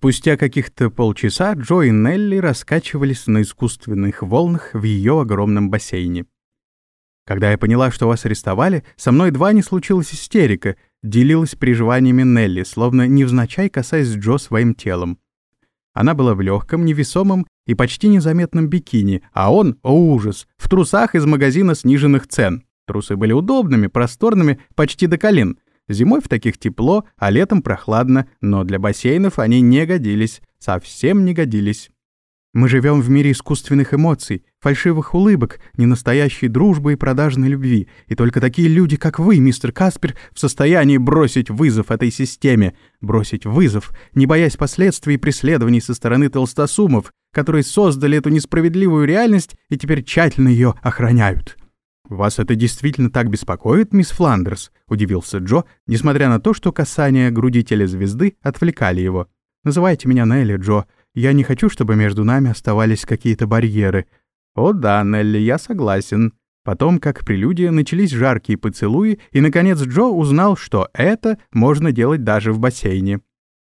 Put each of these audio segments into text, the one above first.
Спустя каких-то полчаса Джо и Нелли раскачивались на искусственных волнах в ее огромном бассейне. Когда я поняла, что вас арестовали, со мной едва не случилась истерика, делилась переживаниями Нелли, словно невзначай касаясь Джо своим телом. Она была в легком, невесомом и почти незаметном бикини, а он, о ужас, в трусах из магазина сниженных цен. Трусы были удобными, просторными, почти до колен, Зимой в таких тепло, а летом прохладно, но для бассейнов они не годились, совсем не годились. Мы живем в мире искусственных эмоций, фальшивых улыбок, ненастоящей дружбы и продажной любви, и только такие люди, как вы, мистер Каспер, в состоянии бросить вызов этой системе, бросить вызов, не боясь последствий и преследований со стороны толстосумов, которые создали эту несправедливую реальность и теперь тщательно ее охраняют. «Вас это действительно так беспокоит, мисс Фландерс?» — удивился Джо, несмотря на то, что касания груди телезвезды отвлекали его. «Называйте меня Нелли, Джо. Я не хочу, чтобы между нами оставались какие-то барьеры». «О да, Нелли, я согласен». Потом, как прелюдия, начались жаркие поцелуи, и, наконец, Джо узнал, что это можно делать даже в бассейне.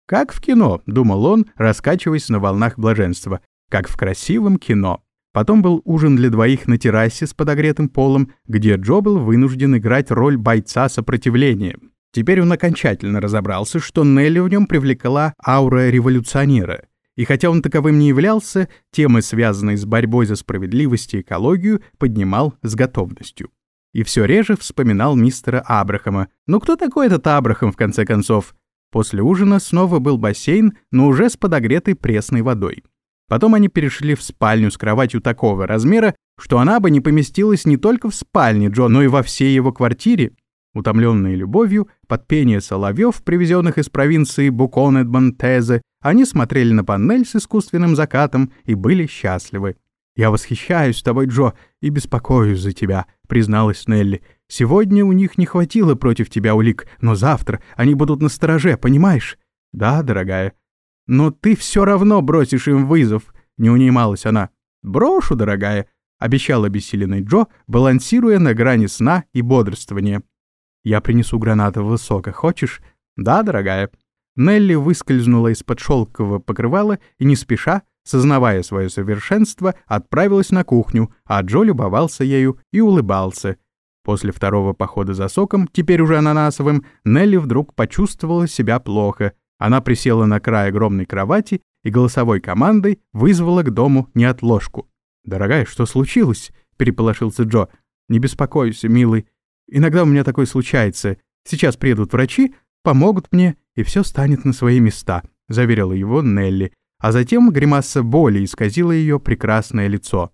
«Как в кино», — думал он, раскачиваясь на волнах блаженства. «Как в красивом кино». Потом был ужин для двоих на террасе с подогретым полом, где Джо был вынужден играть роль бойца сопротивления. Теперь он окончательно разобрался, что Нелли в нем привлекла аура революционера. И хотя он таковым не являлся, темы, связанные с борьбой за справедливость и экологию, поднимал с готовностью. И все реже вспоминал мистера Абрахама. Ну кто такой этот Абрахам, в конце концов? После ужина снова был бассейн, но уже с подогретой пресной водой. Потом они перешли в спальню с кроватью такого размера, что она бы не поместилась не только в спальне Джо, но и во всей его квартире. Утомленные любовью, под пение соловьев, привезенных из провинции Буконет-Монтезе, они смотрели на панель с искусственным закатом и были счастливы. «Я восхищаюсь тобой, Джо, и беспокоюсь за тебя», — призналась Нелли. «Сегодня у них не хватило против тебя улик, но завтра они будут на стороже, понимаешь?» «Да, дорогая», «Но ты все равно бросишь им вызов», — не унималась она. «Брошу, дорогая», — обещал обессиленный Джо, балансируя на грани сна и бодрствования. «Я принесу гранатового сока, хочешь?» «Да, дорогая». Нелли выскользнула из-под шелкового покрывала и не спеша, сознавая свое совершенство, отправилась на кухню, а Джо любовался ею и улыбался. После второго похода за соком, теперь уже ананасовым, Нелли вдруг почувствовала себя плохо, она присела на край огромной кровати и голосовой командой вызвала к дому неотложку. «Дорогая, что случилось?» — переполошился Джо. «Не беспокойся, милый. Иногда у меня такое случается. Сейчас приедут врачи, помогут мне, и все станет на свои места», — заверила его Нелли. А затем гримаса боли исказила ее прекрасное лицо.